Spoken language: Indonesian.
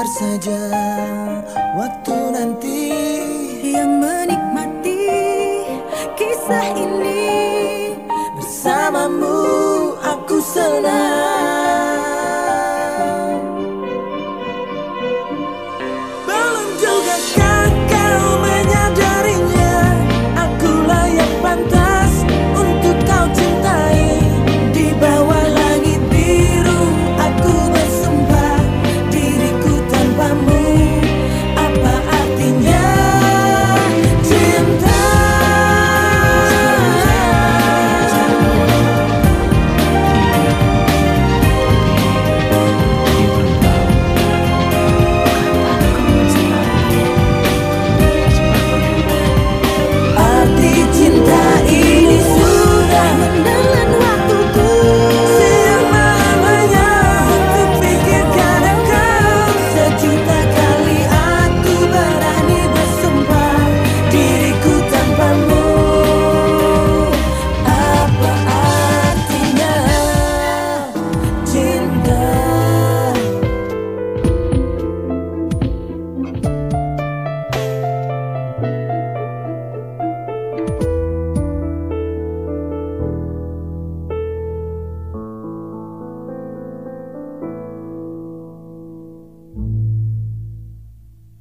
biar saja waktu nanti yang menikmati kisah ini bersamamu aku senang.